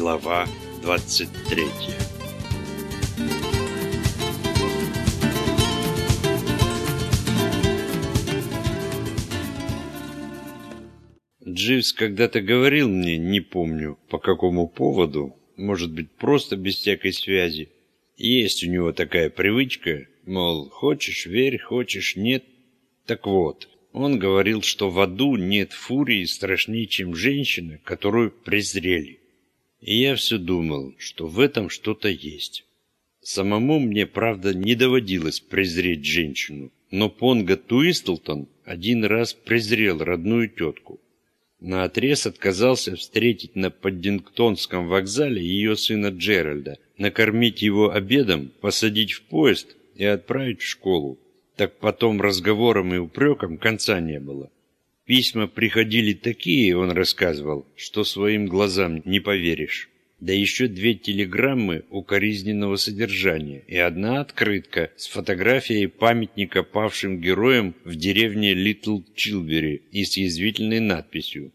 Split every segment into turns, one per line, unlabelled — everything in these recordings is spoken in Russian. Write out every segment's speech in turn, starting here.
Глава 23 Дживс когда-то говорил мне, не помню по какому поводу, может быть просто без всякой связи. Есть у него такая привычка, мол, хочешь верь, хочешь нет. Так вот, он говорил, что в аду нет фурии страшнее, чем женщина, которую презрели. И я все думал, что в этом что-то есть. Самому мне, правда, не доводилось презреть женщину, но Понга Туистлтон один раз презрел родную тетку. Наотрез отказался встретить на Паддингтонском вокзале ее сына Джеральда, накормить его обедом, посадить в поезд и отправить в школу. Так потом разговорам и упрекам конца не было. Письма приходили такие, он рассказывал, что своим глазам не поверишь. Да еще две телеграммы укоризненного содержания и одна открытка с фотографией памятника павшим героям в деревне Литл Чилбери и с язвительной надписью.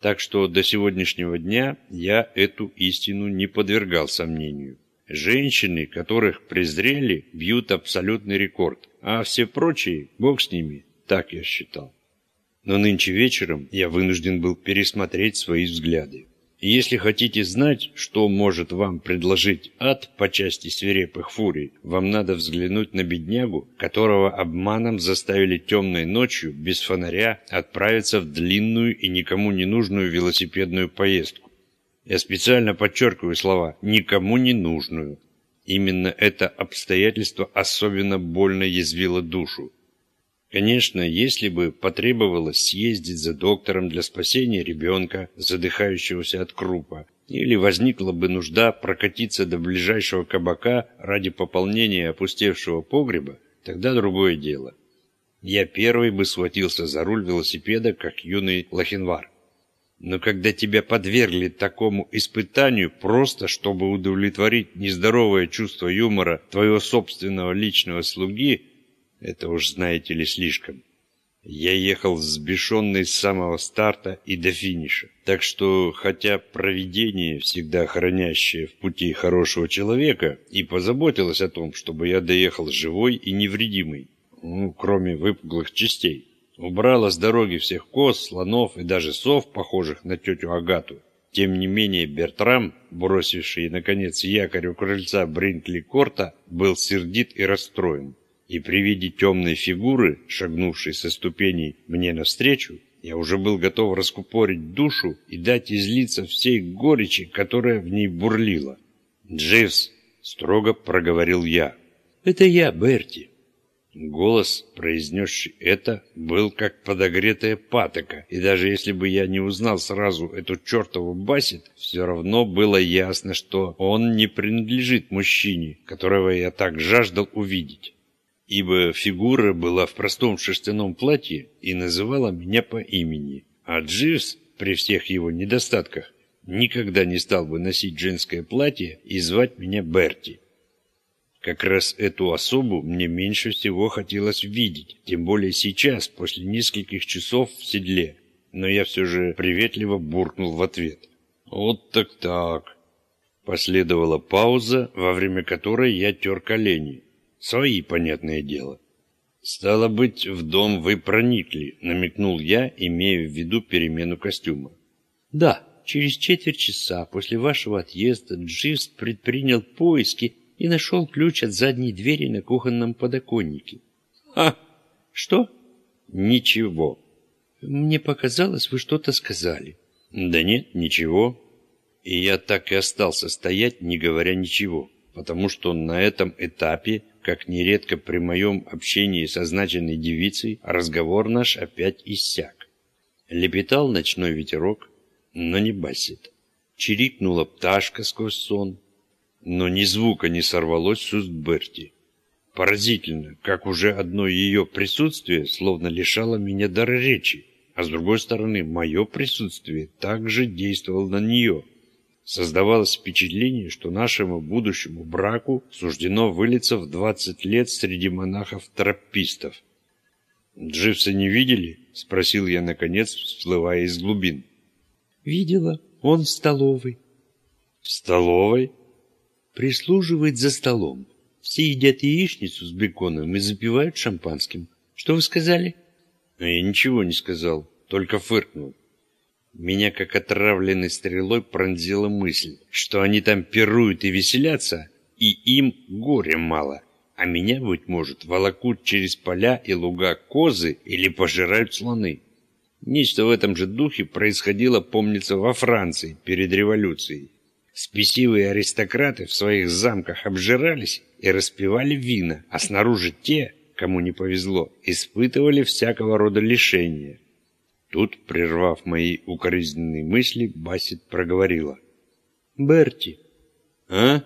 Так что до сегодняшнего дня я эту истину не подвергал сомнению. Женщины, которых презрели, бьют абсолютный рекорд, а все прочие, бог с ними, так я считал. Но нынче вечером я вынужден был пересмотреть свои взгляды. И если хотите знать, что может вам предложить ад по части свирепых фурий, вам надо взглянуть на беднягу, которого обманом заставили темной ночью, без фонаря, отправиться в длинную и никому не нужную велосипедную поездку. Я специально подчеркиваю слова «никому не нужную». Именно это обстоятельство особенно больно язвило душу. Конечно, если бы потребовалось съездить за доктором для спасения ребенка, задыхающегося от крупа, или возникла бы нужда прокатиться до ближайшего кабака ради пополнения опустевшего погреба, тогда другое дело. Я первый бы схватился за руль велосипеда, как юный лохинвар. Но когда тебя подвергли такому испытанию, просто чтобы удовлетворить нездоровое чувство юмора твоего собственного личного слуги, это уж знаете ли слишком. Я ехал взбешенный с самого старта и до финиша. Так что, хотя провидение, всегда хранящее в пути хорошего человека, и позаботилось о том, чтобы я доехал живой и невредимый, ну, кроме выпуклых частей, Убрала с дороги всех коз, слонов и даже сов, похожих на тетю Агату. Тем не менее Бертрам, бросивший, наконец, якорь у крыльца Бринкли-Корта, был сердит и расстроен. И при виде темной фигуры, шагнувшей со ступеней мне навстречу, я уже был готов раскупорить душу и дать излиться всей горечи, которая в ней бурлила. «Дживс!» — строго проговорил я. «Это я, Берти!» Голос, произнесший это, был как подогретая патока, и даже если бы я не узнал сразу эту чертову басит, все равно было ясно, что он не принадлежит мужчине, которого я так жаждал увидеть. Ибо фигура была в простом шерстяном платье и называла меня по имени, а Дживс, при всех его недостатках, никогда не стал бы носить женское платье и звать меня Берти. Как раз эту особу мне меньше всего хотелось видеть, тем более сейчас, после нескольких часов в седле. Но я все же приветливо буркнул в ответ. «Вот так-так». Последовала пауза, во время которой я тер колени. Свои, понятное дело. «Стало быть, в дом вы проникли», — намекнул я, имея в виду перемену костюма. «Да, через четверть часа после вашего отъезда Дживс предпринял поиски и нашел ключ от задней двери на кухонном подоконнике. «А, что?» «Ничего». «Мне показалось, вы что-то сказали». «Да нет, ничего». И я так и остался стоять, не говоря ничего, потому что на этом этапе, как нередко при моем общении со значенной девицей, разговор наш опять иссяк. Лепетал ночной ветерок, но не басит. Чирикнула пташка сквозь сон, но ни звука не сорвалось с уст Берти. Поразительно, как уже одно ее присутствие словно лишало меня дара речи, а с другой стороны, мое присутствие также действовало на нее. Создавалось впечатление, что нашему будущему браку суждено вылиться в 20 лет среди монахов-тропистов. «Дживса не видели?» — спросил я, наконец, всплывая из глубин. «Видела. Он в столовой. В столовой?
Прислуживает за столом. Все едят яичницу с беконом и запивают шампанским. Что вы сказали?
Я ничего не сказал, только фыркнул. Меня, как отравленной стрелой, пронзила мысль, что они там пируют и веселятся, и им горя мало, а меня, быть может, волокут через поля и луга козы или пожирают слоны. Нечто в этом же духе происходило, помнится, во Франции перед революцией. Спесивые аристократы в своих замках обжирались и распивали вина, а снаружи те, кому не повезло, испытывали всякого рода лишения. Тут, прервав мои укоризненные мысли, Басит проговорила.
«Берти».
«А?»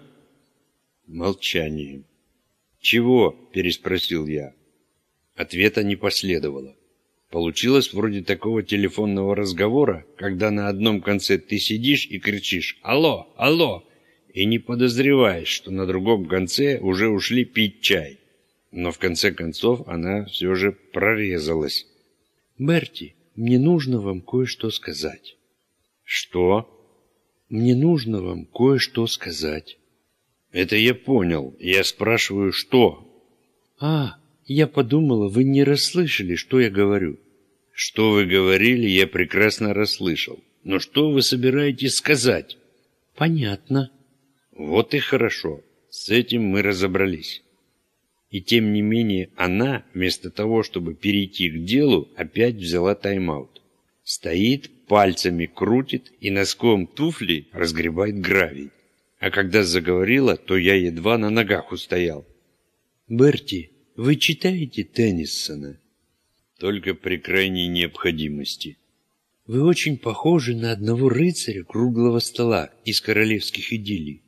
Молчание. «Чего?» – переспросил я. Ответа не последовало. Получилось вроде такого телефонного разговора, когда на одном конце ты сидишь и кричишь «Алло! Алло!» и не подозреваешь, что на другом конце уже ушли пить чай. Но в конце концов она все же прорезалась.
«Берти, мне нужно вам кое-что сказать».
«Что?»
«Мне нужно вам кое-что сказать».
«Это я понял. Я спрашиваю, что?»
«А, я подумала, вы не расслышали, что я говорю».
«Что вы говорили, я прекрасно расслышал. Но что вы собираетесь сказать?»
«Понятно».
«Вот и хорошо. С этим мы разобрались». И тем не менее она, вместо того, чтобы перейти к делу, опять взяла тайм-аут. Стоит, пальцами крутит и носком туфли разгребает гравий. А когда заговорила, то я едва на ногах устоял.
«Берти, вы читаете Теннисона?»
«Только при крайней необходимости».
«Вы очень похожи на одного рыцаря круглого стола из королевских идиллий».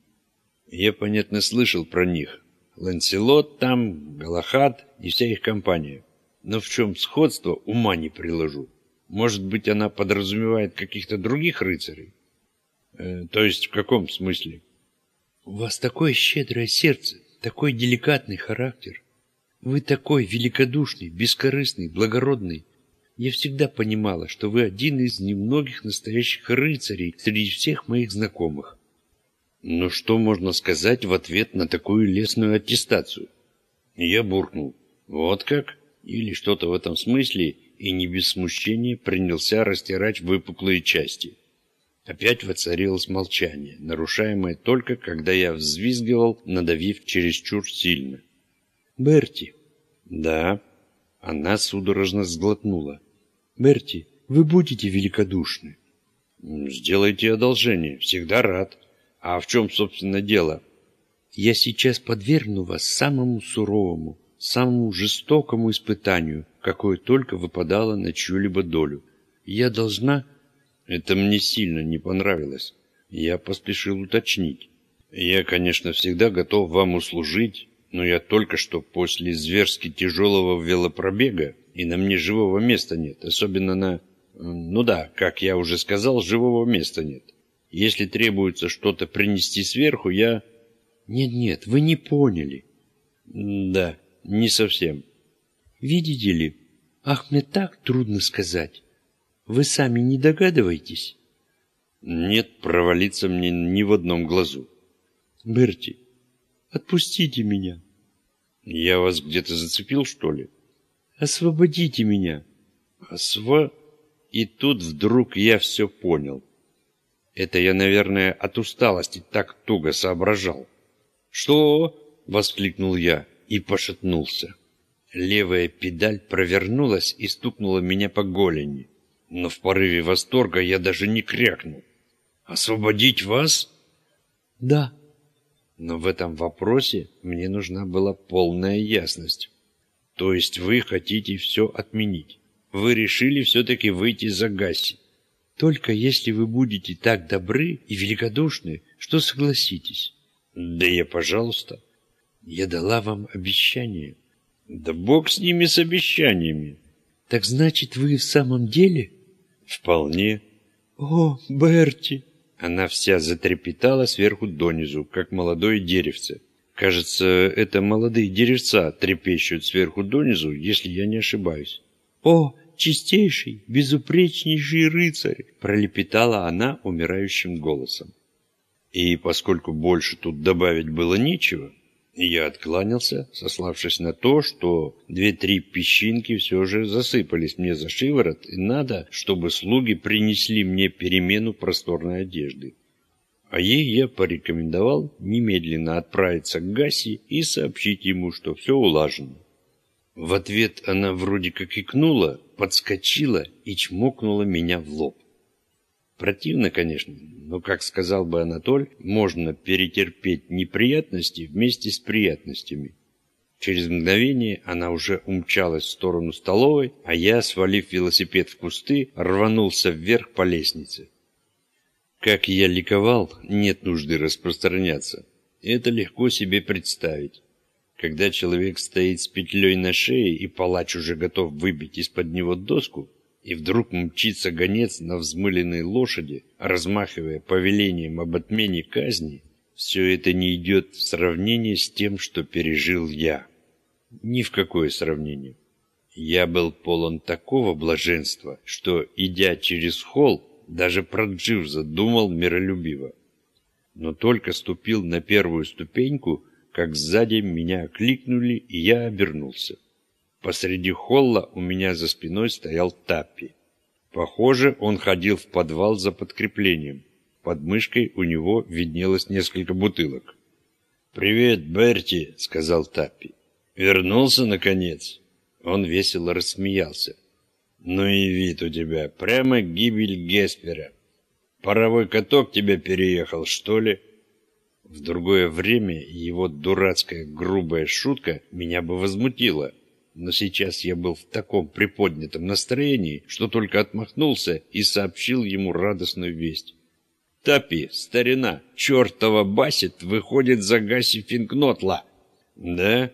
«Я, понятно, слышал про них, Ланселот там, Галахад и вся их компания. Но в чем сходство, ума не приложу. Может быть, она подразумевает каких-то других рыцарей? Э, то есть в каком смысле?
У вас такое щедрое сердце, такой деликатный характер. Вы такой великодушный, бескорыстный, благородный. Я всегда понимала, что вы один из немногих настоящих рыцарей среди всех моих знакомых.
Но что можно сказать в ответ на такую лесную аттестацию? Я буркнул. Вот как? Или что-то в этом смысле, и не без смущения принялся растирать выпуклые части. Опять воцарилось молчание, нарушаемое только, когда я взвизгивал, надавив чересчур сильно.
«Берти».
«Да». Она судорожно сглотнула.
«Берти, вы будете великодушны».
«Сделайте одолжение. Всегда рад». А в чем, собственно, дело?
Я сейчас подвергну вас самому суровому, самому жестокому испытанию, какое только выпадало на чью-либо долю. Я должна...
Это мне сильно не понравилось. Я поспешил уточнить. Я, конечно, всегда готов вам услужить, но я только что после зверски тяжелого велопробега, и на мне живого места нет, особенно на... Ну да, как я уже сказал, живого места нет. Если требуется что-то принести сверху, я...
Нет-нет, вы не поняли.
Да, не совсем.
Видите ли, ах, мне так трудно сказать. Вы сами не догадываетесь?
Нет, провалиться мне ни в одном глазу.
Берти, отпустите меня.
Я вас где-то зацепил, что ли?
Освободите меня.
Осво... И тут вдруг я все понял. Это я, наверное, от усталости так туго соображал. «Что?» — воскликнул я и пошатнулся. Левая педаль провернулась и стукнула меня по голени. Но в порыве восторга я даже не крякнул. «Освободить вас?»
«Да».
Но в этом вопросе мне нужна была полная ясность. То есть вы хотите все отменить? Вы решили все-таки выйти за Гасси?
Только если вы будете так добры и великодушны, что согласитесь.
Да я, пожалуйста.
Я дала вам обещание.
Да бог с ними, с обещаниями.
Так значит, вы в самом деле?
Вполне.
О, Берти!
Она вся затрепетала сверху донизу, как молодое деревце. Кажется, это молодые деревца трепещут сверху донизу, если я не ошибаюсь.
О, чистейший, безупречнейший рыцарь!» — пролепетала она умирающим голосом.
И поскольку больше тут добавить было нечего, я откланялся, сославшись на то, что две-три песчинки все же засыпались мне за шиворот, и надо, чтобы слуги принесли мне перемену просторной одежды. А ей я порекомендовал немедленно отправиться к Гаси и сообщить ему, что все улажено. В ответ она вроде как икнула, подскочила и чмокнула меня в лоб. Противно, конечно, но, как сказал бы Анатоль, можно перетерпеть неприятности вместе с приятностями. Через мгновение она уже умчалась в сторону столовой, а я, свалив велосипед в кусты, рванулся вверх по лестнице. Как я ликовал, нет нужды распространяться. Это легко себе представить. Когда человек стоит с петлей на шее и палач уже готов выбить из-под него доску, и вдруг мчится гонец на взмыленной лошади, размахивая повелением об отмене казни, все это не идет в сравнение с тем, что пережил я. Ни в какое сравнение. Я был полон такого блаженства, что, идя через холл, даже про Дживза думал миролюбиво. Но только ступил на первую ступеньку, как сзади меня окликнули, и я обернулся. Посреди холла у меня за спиной стоял Таппи. Похоже, он ходил в подвал за подкреплением. Под мышкой у него виднелось несколько бутылок. «Привет, Берти», — сказал Таппи. «Вернулся, наконец?» Он весело рассмеялся. «Ну и вид у тебя, прямо гибель Геспера. Паровой каток тебя переехал, что ли?» В другое время его дурацкая грубая шутка меня бы возмутила, но сейчас я был в таком приподнятом настроении, что только отмахнулся и сообщил ему радостную весть. «Тапи, старина, чертова басит выходит за Гаси Финкнотла!» «Да?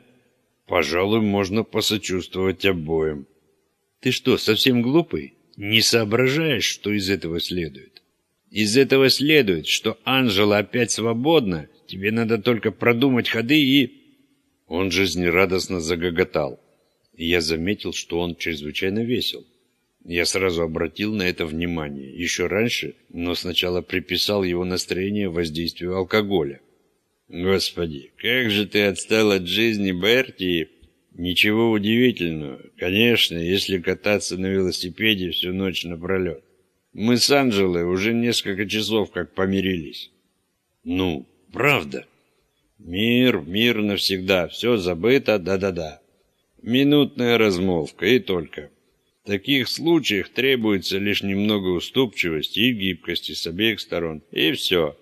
Пожалуй, можно посочувствовать обоим». «Ты что, совсем глупый? Не соображаешь, что из этого следует?» «Из этого следует, что Анжела опять свободна, тебе надо только продумать ходы и...» Он жизнерадостно загоготал я заметил, что он чрезвычайно весел. Я сразу обратил на это внимание, еще раньше, но сначала приписал его настроение воздействию алкоголя. «Господи, как же ты отстал от жизни, Берти!» «Ничего удивительного. Конечно, если кататься на велосипеде всю ночь напролет. Мы с Анжелой уже несколько часов как помирились». «Ну, правда?» «Мир, мир навсегда, все забыто, да-да-да. Минутная размолвка и только. В таких случаях требуется лишь немного уступчивости и гибкости с обеих сторон. И все.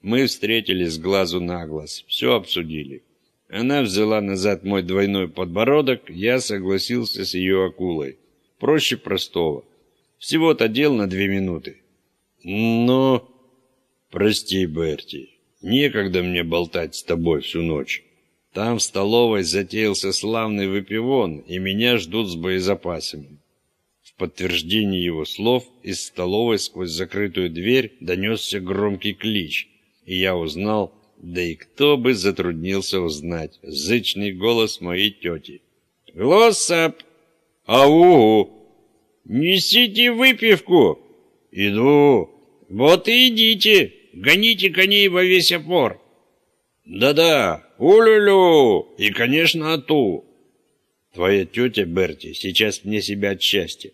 Мы встретились с глазу на глаз, все обсудили. Она взяла назад мой двойной подбородок, я согласился с ее акулой. Проще простого. Всего-то дел на две минуты. Но... Прости, Берти, некогда мне болтать с тобой всю ночь. Там в столовой затеялся славный выпивон, и меня ждут с боезапасами. В подтверждение его слов из столовой сквозь закрытую дверь донесся громкий клич, и я узнал, да и кто бы затруднился узнать, зычный голос моей тети. «Глоссап! Ау! Несите выпивку!» «Иду! Вот и идите! Гоните коней во весь опор!» «Да-да, улюлю! И, конечно, ату!» «Твоя тетя Берти сейчас мне себя от счастья.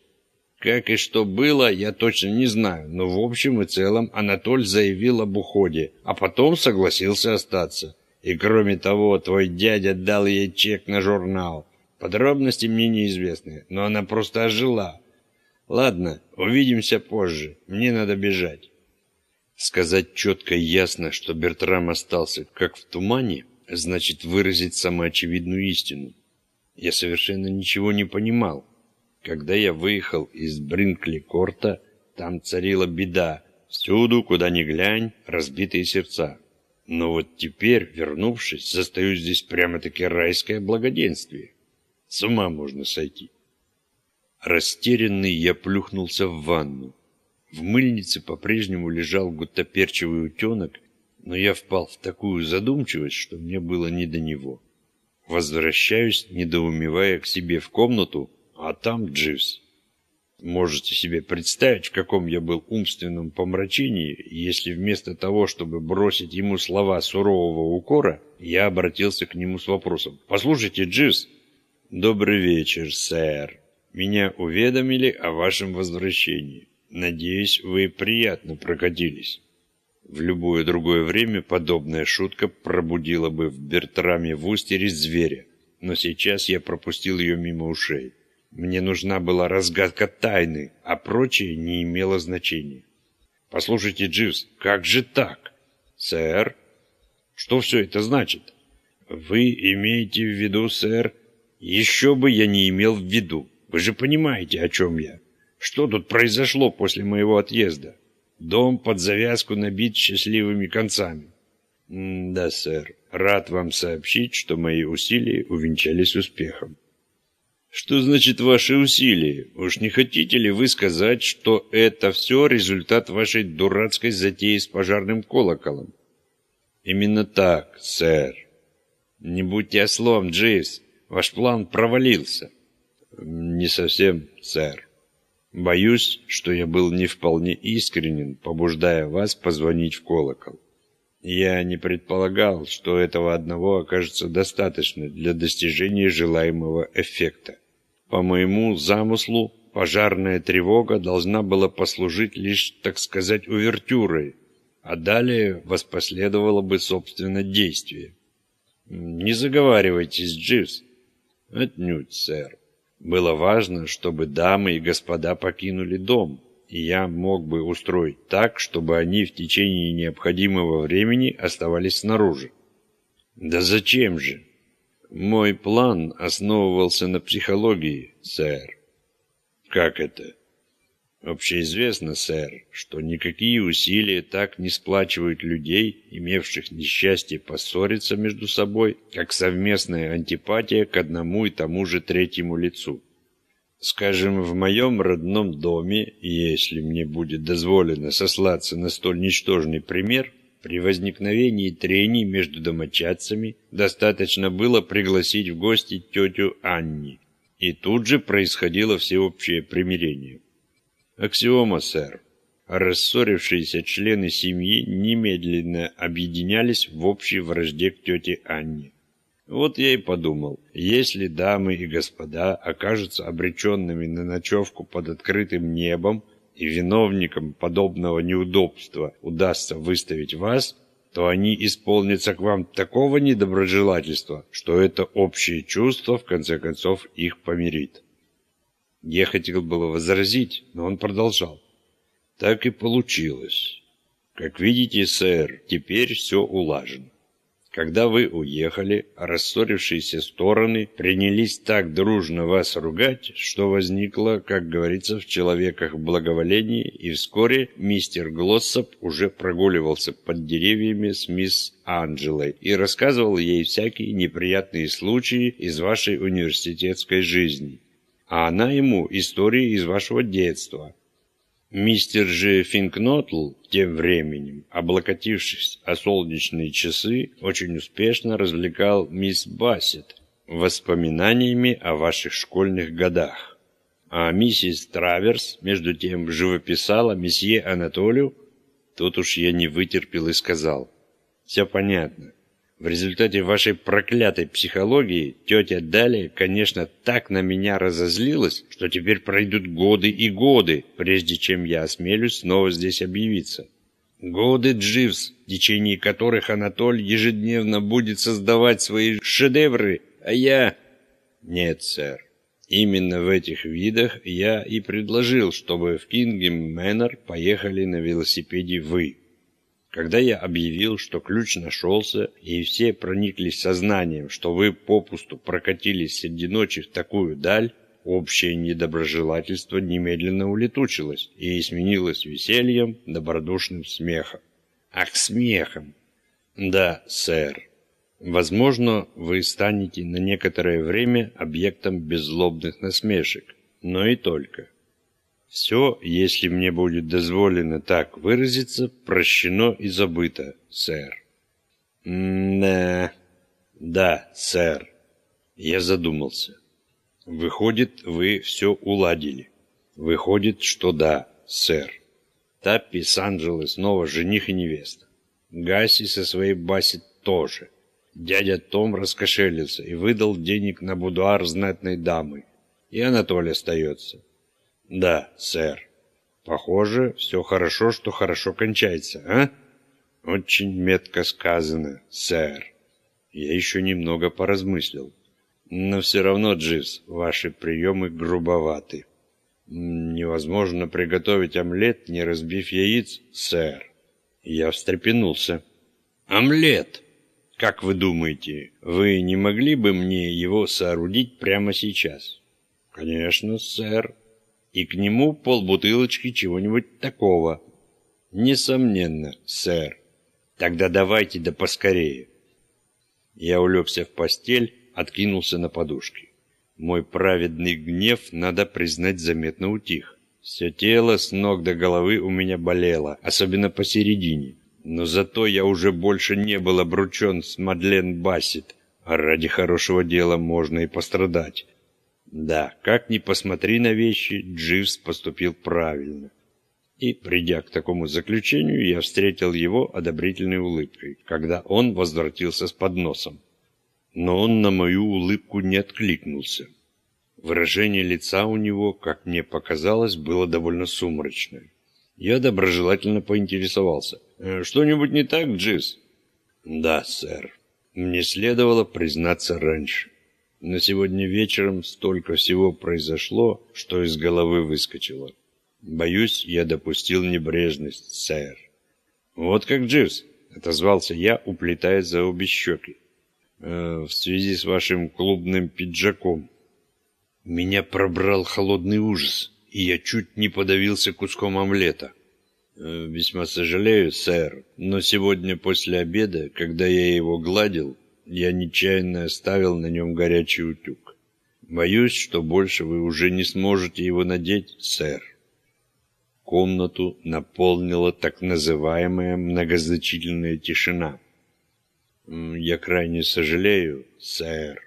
Как и что было, я точно не знаю, но в общем и целом Анатоль заявил об уходе, а потом согласился остаться. И кроме того, твой дядя дал ей чек на журнал. Подробности мне неизвестны, но она просто ожила. Ладно, увидимся позже, мне надо бежать». Сказать четко и ясно, что Бертрам остался как в тумане, значит выразить самоочевидную истину. Я совершенно ничего не понимал. Когда я выехал из Бринкли-Корта, там царила беда. Всюду, куда ни глянь, разбитые сердца. Но вот теперь, вернувшись, застаю здесь прямо-таки райское благоденствие. С ума можно сойти. Растерянный я плюхнулся в ванну. В мыльнице по-прежнему лежал гуттаперчивый утенок, но я впал в такую задумчивость, что мне было не до него. Возвращаюсь, недоумевая к себе в комнату, а там Дживс. Можете себе представить, в каком я был умственном помрачении, если вместо того, чтобы бросить ему слова сурового укора, я обратился к нему с вопросом. «Послушайте, Дживс!» «Добрый вечер, сэр. Меня уведомили о вашем возвращении. Надеюсь, вы приятно прокатились». В любое другое время подобная шутка пробудила бы в Бертраме в Устере зверя, но сейчас я пропустил ее мимо ушей. Мне нужна была разгадка тайны, а прочее не имело значения. «Послушайте, Дживс, как же так?» «Сэр?» «Что все это значит?» «Вы имеете в виду, сэр?» «Еще бы я не имел в виду. Вы же понимаете, о чем я. Что тут произошло после моего отъезда? Дом под завязку набит счастливыми концами». «Да, сэр. Рад вам сообщить, что мои усилия увенчались успехом. Что значит ваши усилия? Уж не хотите ли вы сказать, что это все результат вашей дурацкой затеи с пожарным колоколом? Именно так, сэр. Не будьте ослом, Джейс. Ваш план провалился. Не совсем, сэр. Боюсь, что я был не вполне искренен, побуждая вас позвонить в колокол. Я не предполагал, что этого одного окажется достаточно для достижения желаемого эффекта. По моему замыслу, пожарная тревога должна была послужить лишь, так сказать, увертюрой, а далее воспоследовало бы, собственно, действие. Не заговаривайтесь, Дживс. Отнюдь, сэр. Было важно, чтобы дамы и господа покинули дом, и я мог бы устроить так, чтобы они в течение необходимого времени оставались снаружи. Да зачем же? Мой план основывался на психологии, сэр. Как это? Общеизвестно, сэр, что никакие усилия так не сплачивают людей, имевших несчастье поссориться между собой, как совместная антипатия к одному и тому же третьему лицу. Скажем, в моем родном доме, если мне будет дозволено сослаться на столь ничтожный пример – при возникновении трений между домочадцами достаточно было пригласить в гости тетю Анни, и тут же происходило всеобщее примирение. Аксиома, сэр. Рассорившиеся члены семьи немедленно объединялись в общей вражде к тете Анне. Вот я и подумал, если дамы и господа окажутся обреченными на ночевку под открытым небом, и виновником подобного неудобства удастся выставить вас, то они исполнятся к вам такого недоброжелательства, что это общее чувство в конце концов их помирит. Я хотел было возразить, но он продолжал. Так и получилось. Как видите, сэр, теперь все улажено. Когда вы уехали, рассорившиеся стороны принялись так дружно вас ругать, что возникло, как говорится, в человеках благоволение, и вскоре мистер Глоссоп уже прогуливался под деревьями с мисс Анджелой и рассказывал ей всякие неприятные случаи из вашей университетской жизни. А она ему истории из вашего детства, Мистер же Финкнотл тем временем, облокотившись о солнечные часы, очень успешно развлекал мисс Бассет воспоминаниями о ваших школьных годах. А миссис Траверс, между тем, живописала месье Анатолию. Тут уж я не вытерпел и сказал. Все понятно. В результате вашей проклятой психологии тетя Далия, конечно, так на меня разозлилась, что теперь пройдут годы и годы, прежде чем я осмелюсь снова здесь объявиться. Годы Дживс, в течение которых Анатоль ежедневно будет создавать свои шедевры, а я... Нет, сэр. Именно в этих видах я и предложил, чтобы в Кингем Мэннер поехали на велосипеде вы. Когда я объявил, что ключ нашелся, и все прониклись сознанием, что вы попусту прокатились среди ночи в такую даль, общее недоброжелательство немедленно улетучилось и сменилось весельем, добродушным смехом. Ах, смехом! Да, сэр. Возможно, вы станете на некоторое время объектом беззлобных насмешек, но и только. Все, если мне будет дозволено так выразиться, прощено и забыто, сэр. Да, да, сэр. Я задумался. Выходит, вы все уладили. Выходит, что да, сэр. Таппи с Анджелой снова жених и невеста. Гаси со своей Баси тоже. Дядя Том раскошелился и выдал денег на будуар знатной дамы. И Анатолий остается. Да, сэр. Похоже, все хорошо, что хорошо кончается, а? Очень метко сказано, сэр. Я еще немного поразмыслил. Но все равно, Дживс, ваши приемы грубоваты. Невозможно приготовить омлет, не разбив яиц, сэр. Я встрепенулся. Омлет! Как вы думаете, вы не могли бы мне его соорудить прямо сейчас? Конечно, сэр. И к нему полбутылочки чего-нибудь такого. Несомненно, сэр. Тогда давайте да поскорее. Я улегся в постель, откинулся на подушки. Мой праведный гнев, надо признать, заметно утих. Все тело с ног до головы у меня болело, особенно посередине. Но зато я уже больше не был обручен с Мадлен Бассет, а ради хорошего дела можно и пострадать. Да, как ни посмотри на вещи, Дживс поступил правильно. И, придя к такому заключению, я встретил его одобрительной улыбкой, когда он возвратился с подносом. Но он на мою улыбку не откликнулся. Выражение лица у него, как мне показалось, было довольно сумрачное. Я доброжелательно поинтересовался. «Э, «Что-нибудь не так, Джиз?» «Да, сэр. Мне следовало признаться раньше. Но сегодня вечером столько всего произошло, что из головы выскочило. Боюсь, я допустил небрежность, сэр». «Вот как Дживс», — отозвался я, уплетая за обе щеки. «Э, «В связи с вашим клубным пиджаком». Меня пробрал холодный ужас и я чуть не подавился куском омлета. Э, «Весьма сожалею, сэр, но сегодня после обеда, когда я его гладил, я нечаянно оставил на нем горячий утюг. Боюсь, что больше вы уже не сможете его надеть, сэр». Комнату наполнила так называемая многозначительная тишина. «Я крайне сожалею, сэр».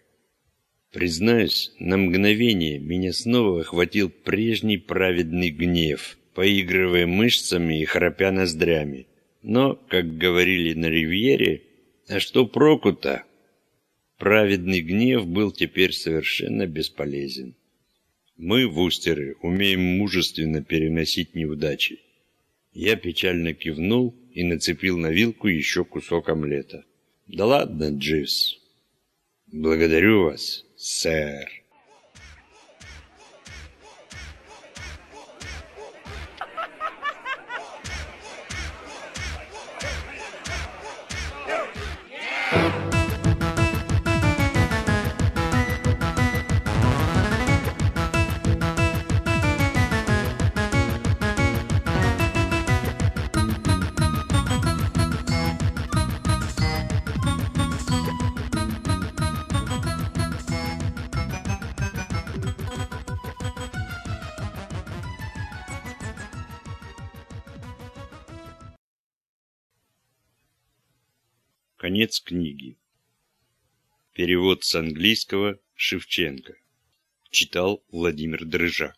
Признаюсь, на мгновение меня снова охватил прежний праведный гнев, поигрывая мышцами и храпя ноздрями. Но, как говорили на ривьере, а что проку-то? Праведный гнев был теперь совершенно бесполезен. Мы, вустеры, умеем мужественно переносить неудачи. Я печально кивнул и нацепил на вилку еще кусок омлета. «Да ладно, Дживс. Благодарю вас, сэр. Конец книги. Перевод с английского Шевченко. Читал Владимир Дрыжак.